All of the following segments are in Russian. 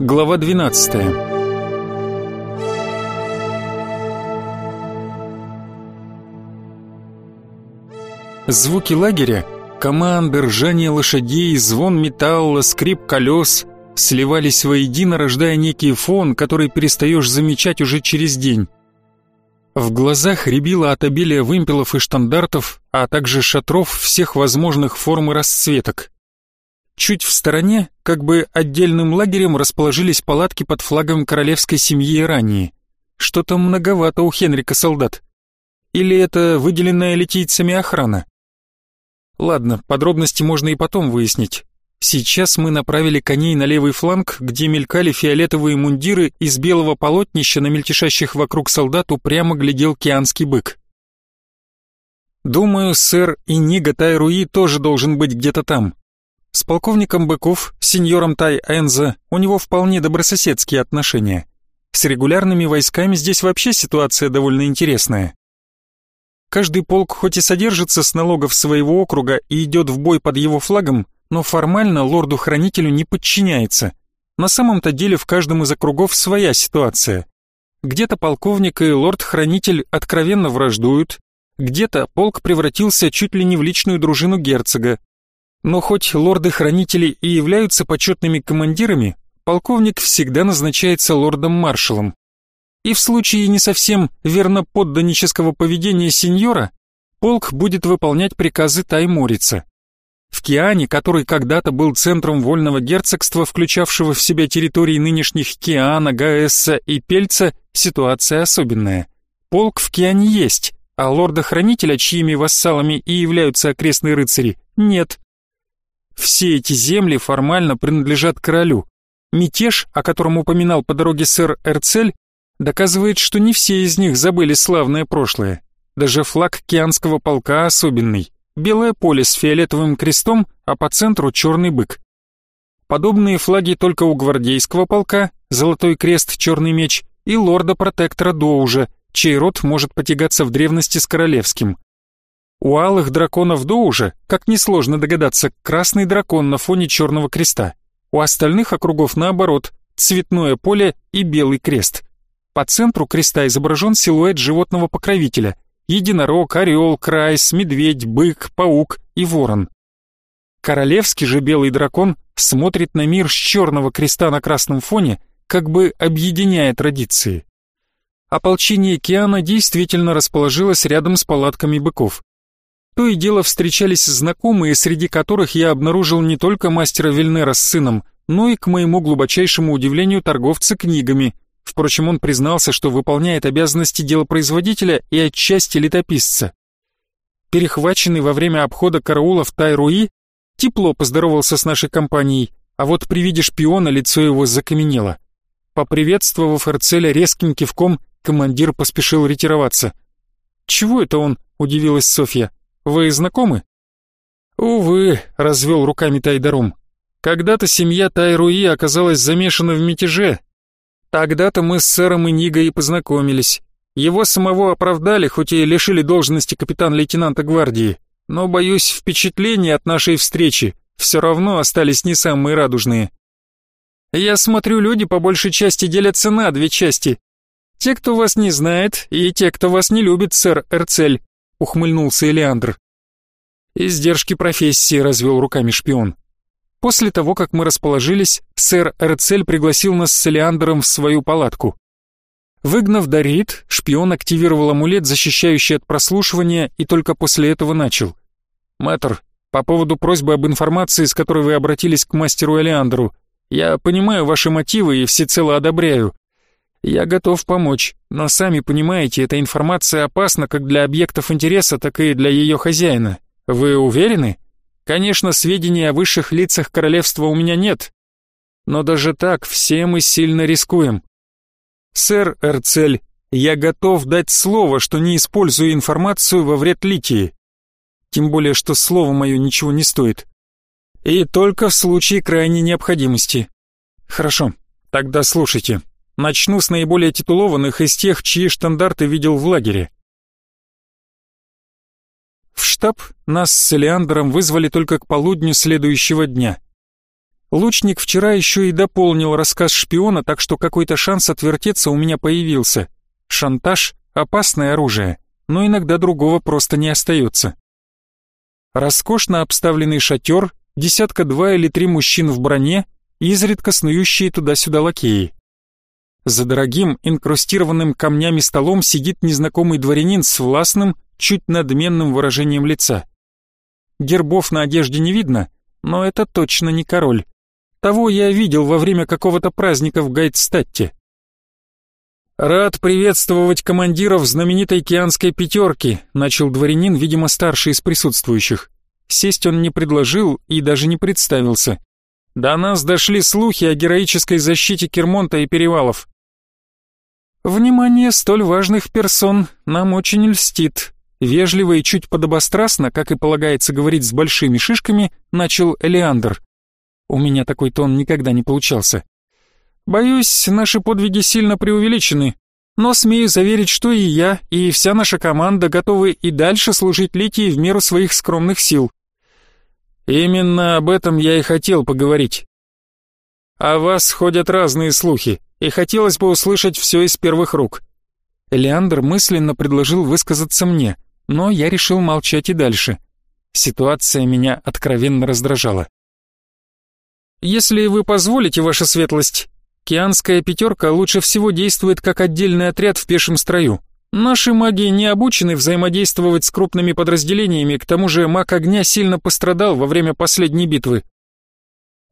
Глава 12 Звуки лагеря, команды, ржание лошадей, звон металла, скрип колес сливались воедино, рождая некий фон, который перестаешь замечать уже через день. В глазах рябило от обилия вымпелов и штандартов, а также шатров всех возможных форм и расцветок. Чуть в стороне, как бы отдельным лагерем, расположились палатки под флагом королевской семьи Ирании. Что-то многовато у Хенрика солдат. Или это выделенная литийцами охрана? Ладно, подробности можно и потом выяснить. Сейчас мы направили коней на левый фланг, где мелькали фиолетовые мундиры, из белого полотнища на мельтешащих вокруг солдат упрямо глядел кианский бык. Думаю, сэр Иниго Тайруи тоже должен быть где-то там. С полковником Быков, сеньором Тай Энза, у него вполне добрососедские отношения. С регулярными войсками здесь вообще ситуация довольно интересная. Каждый полк хоть и содержится с налогов своего округа и идет в бой под его флагом, но формально лорду-хранителю не подчиняется. На самом-то деле в каждом из округов своя ситуация. Где-то полковник и лорд-хранитель откровенно враждуют, где-то полк превратился чуть ли не в личную дружину герцога, но хоть лорды-хранители и являются почетными командирами, полковник всегда назначается лордом-маршалом. И в случае не совсем верно подданнического поведения сеньора, полк будет выполнять приказы Тайморица. В Киане, который когда-то был центром вольного герцогства, включавшего в себя территории нынешних Киана, Гаэсса и Пельца, ситуация особенная. Полк в Киане есть, а лорда-хранителя, чьими вассалами и являются окрестные рыцари, нет. Все эти земли формально принадлежат королю. Мятеж, о котором упоминал по дороге сэр Эрцель, доказывает, что не все из них забыли славное прошлое. Даже флаг Кианского полка особенный. Белое поле с фиолетовым крестом, а по центру черный бык. Подобные флаги только у гвардейского полка, золотой крест, черный меч, и лорда-протектора Доужа, чей род может потягаться в древности с королевским. У алых драконов Доужа, как несложно догадаться, красный дракон на фоне черного креста. У остальных округов наоборот, цветное поле и белый крест. По центру креста изображен силуэт животного покровителя – единорог, орел, крайс, медведь, бык, паук и ворон. Королевский же белый дракон смотрит на мир с черного креста на красном фоне, как бы объединяя традиции. Ополчение Киана действительно расположилось рядом с палатками быков. То и дело встречались знакомые, среди которых я обнаружил не только мастера Вильнера с сыном, но и, к моему глубочайшему удивлению, торговца книгами. Впрочем, он признался, что выполняет обязанности делопроизводителя и отчасти летописца. Перехваченный во время обхода караула в Тайруи, тепло поздоровался с нашей компанией, а вот при виде шпиона лицо его закаменело. Поприветствовав Эрцеля резким кивком, командир поспешил ретироваться. «Чего это он?» — удивилась Софья. Вы знакомы?» «Увы», — развел руками Тайдарум. «Когда-то семья Тайруи оказалась замешана в мятеже. Тогда-то мы с сэром Иниго и познакомились. Его самого оправдали, хоть и лишили должности капитан-лейтенанта гвардии. Но, боюсь, впечатления от нашей встречи все равно остались не самые радужные. Я смотрю, люди по большей части делятся на две части. Те, кто вас не знает, и те, кто вас не любит, сэр Эрцель ухмыльнулся Элеандр. Издержки профессии развел руками шпион. После того, как мы расположились, сэр Эрцель пригласил нас с Элеандром в свою палатку. Выгнав Дарит, шпион активировал амулет, защищающий от прослушивания, и только после этого начал. «Мэтр, по поводу просьбы об информации, с которой вы обратились к мастеру Элеандру, я понимаю ваши мотивы и всецело одобряю. Я готов помочь, но сами понимаете, эта информация опасна как для объектов интереса, так и для ее хозяина. Вы уверены? Конечно, сведений о высших лицах королевства у меня нет, но даже так все мы сильно рискуем. Сэр Эрцель, я готов дать слово, что не использую информацию во вред Литии. Тем более, что слово мое ничего не стоит. И только в случае крайней необходимости. Хорошо, тогда слушайте. Начну с наиболее титулованных из тех, чьи штандарты видел в лагере. В штаб нас с Элеандером вызвали только к полудню следующего дня. Лучник вчера еще и дополнил рассказ шпиона, так что какой-то шанс отвертеться у меня появился. Шантаж — опасное оружие, но иногда другого просто не остается. Роскошно обставленный шатер, десятка два или три мужчин в броне, изредка снующие туда-сюда лакеи. За дорогим, инкрустированным камнями столом сидит незнакомый дворянин с властным, чуть надменным выражением лица. Гербов на одежде не видно, но это точно не король. Того я видел во время какого-то праздника в Гайдстатте. «Рад приветствовать командиров знаменитой кианской пятерки», начал дворянин, видимо, старший из присутствующих. Сесть он не предложил и даже не представился. До нас дошли слухи о героической защите Кермонта и перевалов. Внимание столь важных персон нам очень льстит. Вежливо и чуть подобострастно, как и полагается говорить с большими шишками, начал Элеандр. У меня такой тон никогда не получался. Боюсь, наши подвиги сильно преувеличены, но смею заверить, что и я, и вся наша команда готовы и дальше служить Литии в меру своих скромных сил. Именно об этом я и хотел поговорить. О вас ходят разные слухи, и хотелось бы услышать все из первых рук. Элеандр мысленно предложил высказаться мне, но я решил молчать и дальше. Ситуация меня откровенно раздражала. «Если вы позволите, ваша светлость, Океанская пятерка лучше всего действует как отдельный отряд в пешем строю. Наши маги не обучены взаимодействовать с крупными подразделениями, к тому же маг огня сильно пострадал во время последней битвы.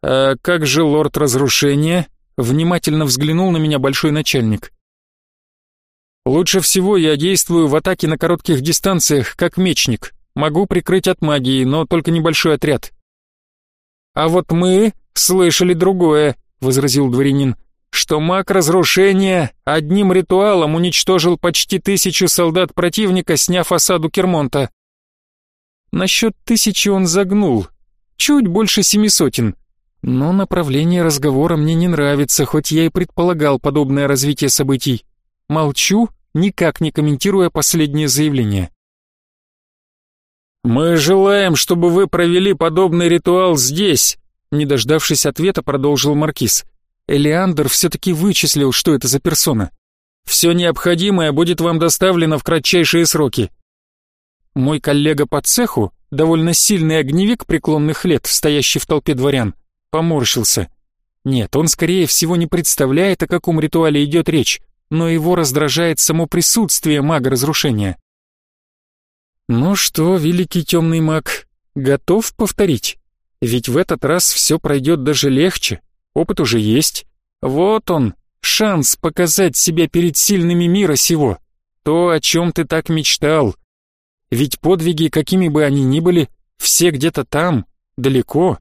«А как же лорд разрушения?» — внимательно взглянул на меня большой начальник. «Лучше всего я действую в атаке на коротких дистанциях, как мечник. Могу прикрыть от магии, но только небольшой отряд». «А вот мы слышали другое», — возразил дворянин что маг разрушения одним ритуалом уничтожил почти тысячу солдат противника, сняв осаду Кермонта. Насчет тысячи он загнул, чуть больше семи сотен. Но направление разговора мне не нравится, хоть я и предполагал подобное развитие событий. Молчу, никак не комментируя последнее заявление. «Мы желаем, чтобы вы провели подобный ритуал здесь», не дождавшись ответа, продолжил Маркиз. Элеандр все-таки вычислил, что это за персона. Все необходимое будет вам доставлено в кратчайшие сроки. Мой коллега по цеху, довольно сильный огневик преклонных лет, стоящий в толпе дворян, поморщился. Нет, он скорее всего не представляет, о каком ритуале идет речь, но его раздражает само присутствие мага разрушения. Ну что, великий темный маг, готов повторить? Ведь в этот раз все пройдет даже легче. Опыт уже есть. Вот он, шанс показать себя перед сильными мира сего. То, о чем ты так мечтал. Ведь подвиги, какими бы они ни были, все где-то там, далеко.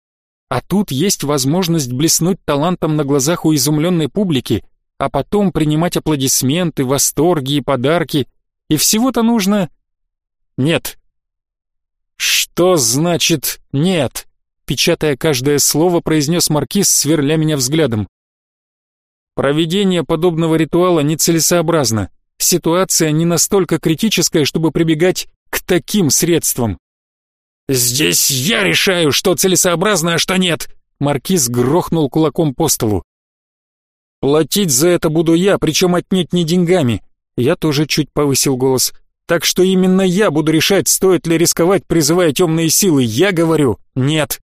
А тут есть возможность блеснуть талантом на глазах у изумленной публики, а потом принимать аплодисменты, восторги и подарки. И всего-то нужно... Нет. Что значит «нет»? печатая каждое слово, произнес маркиз, сверля меня взглядом. Проведение подобного ритуала нецелесообразно. Ситуация не настолько критическая, чтобы прибегать к таким средствам. «Здесь я решаю, что целесообразно, а что нет!» Маркиз грохнул кулаком по столу. «Платить за это буду я, причем отнюдь не деньгами». Я тоже чуть повысил голос. «Так что именно я буду решать, стоит ли рисковать, призывая темные силы. Я говорю, нет».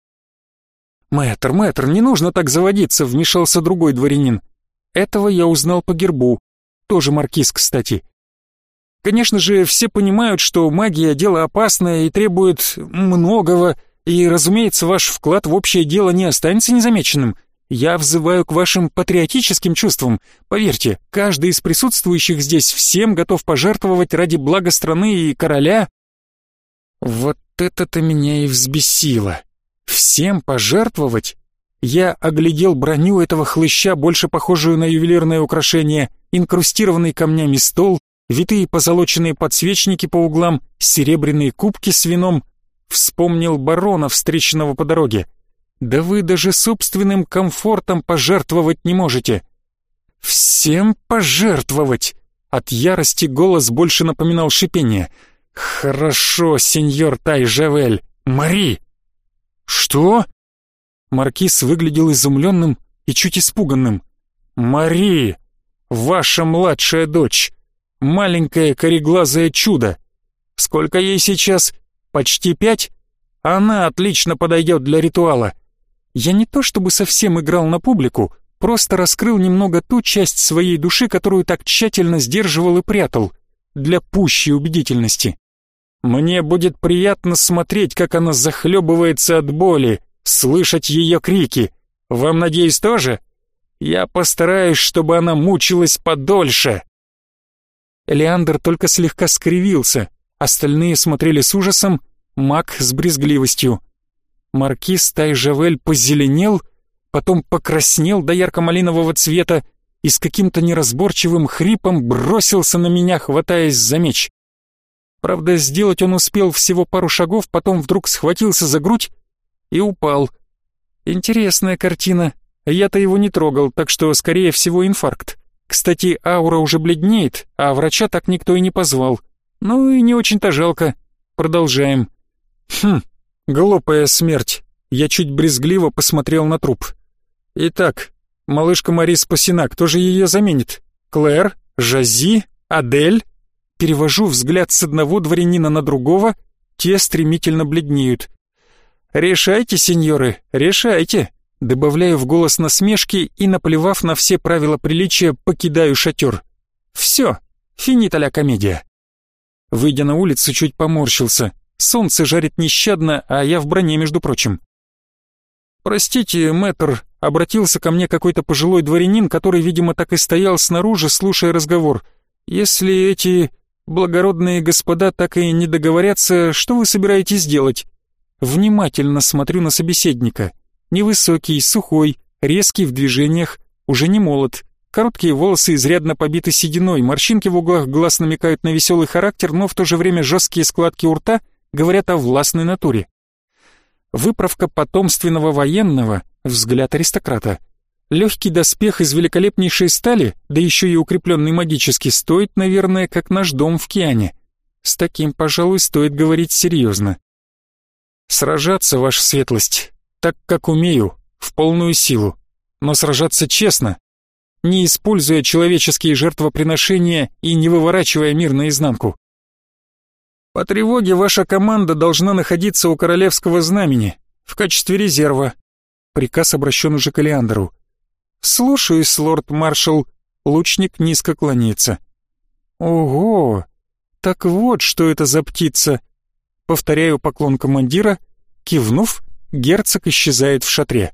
«Мэтр, мэтр, не нужно так заводиться», — вмешался другой дворянин. Этого я узнал по гербу. Тоже маркиз, кстати. Конечно же, все понимают, что магия — дело опасное и требует многого, и, разумеется, ваш вклад в общее дело не останется незамеченным. Я взываю к вашим патриотическим чувствам. Поверьте, каждый из присутствующих здесь всем готов пожертвовать ради блага страны и короля. Вот это-то меня и взбесило. Всем пожертвовать? Я оглядел броню этого хлыща, больше похожую на ювелирное украшение, инкрустированный камнями стол, витые позолоченные подсвечники по углам, серебряные кубки с вином. Вспомнил барона, встреченного по дороге. Да вы даже собственным комфортом пожертвовать не можете. Всем пожертвовать! От ярости голос больше напоминал шипение. «Хорошо, сеньор Тайжевель. Мари, «Что?» Маркиз выглядел изумленным и чуть испуганным. «Мари, ваша младшая дочь, маленькое кореглазое чудо. Сколько ей сейчас? Почти пять? Она отлично подойдет для ритуала. Я не то чтобы совсем играл на публику, просто раскрыл немного ту часть своей души, которую так тщательно сдерживал и прятал, для пущей убедительности. Мне будет приятно смотреть, как она захлебывается от боли, слышать ее крики. Вам, надеюсь, тоже? Я постараюсь, чтобы она мучилась подольше. Леандр только слегка скривился, остальные смотрели с ужасом, маг с брезгливостью. Маркиз Тайжавель позеленел, потом покраснел до ярко-малинового цвета и с каким-то неразборчивым хрипом бросился на меня, хватаясь за меч. Правда, сделать он успел всего пару шагов, потом вдруг схватился за грудь и упал. Интересная картина. Я-то его не трогал, так что, скорее всего, инфаркт. Кстати, аура уже бледнеет, а врача так никто и не позвал. Ну и не очень-то жалко. Продолжаем. Хм, глупая смерть. Я чуть брезгливо посмотрел на труп. Итак, малышка Мари спасена, кто же ее заменит? Клэр? Жази? Адель? Перевожу взгляд с одного дворянина на другого, те стремительно бледнеют. «Решайте, сеньоры, решайте!» Добавляю в голос насмешки и, наплевав на все правила приличия, покидаю шатер. «Все, финита ля комедия!» Выйдя на улицу, чуть поморщился. Солнце жарит нещадно, а я в броне, между прочим. «Простите, мэтр», — обратился ко мне какой-то пожилой дворянин, который, видимо, так и стоял снаружи, слушая разговор. «Если эти благородные господа так и не договорятся, что вы собираетесь делать?» Внимательно смотрю на собеседника. Невысокий, сухой, резкий в движениях, уже не молод. Короткие волосы изрядно побиты сединой, морщинки в углах глаз намекают на веселый характер, но в то же время жесткие складки у рта говорят о властной натуре. Выправка потомственного военного, взгляд аристократа. Легкий доспех из великолепнейшей стали, да еще и укрепленный магически, стоит, наверное, как наш дом в Киане. С таким, пожалуй, стоит говорить серьезно. Сражаться, ваша светлость, так как умею, в полную силу, но сражаться честно, не используя человеческие жертвоприношения и не выворачивая мир наизнанку. По тревоге ваша команда должна находиться у королевского знамени в качестве резерва. Приказ обращен уже к Элеандеру. Слушаюсь, лорд-маршал. Лучник низко кланяется. Ого! Так вот, что это за птица. Повторяю поклон командира, кивнув, герцог исчезает в шатре.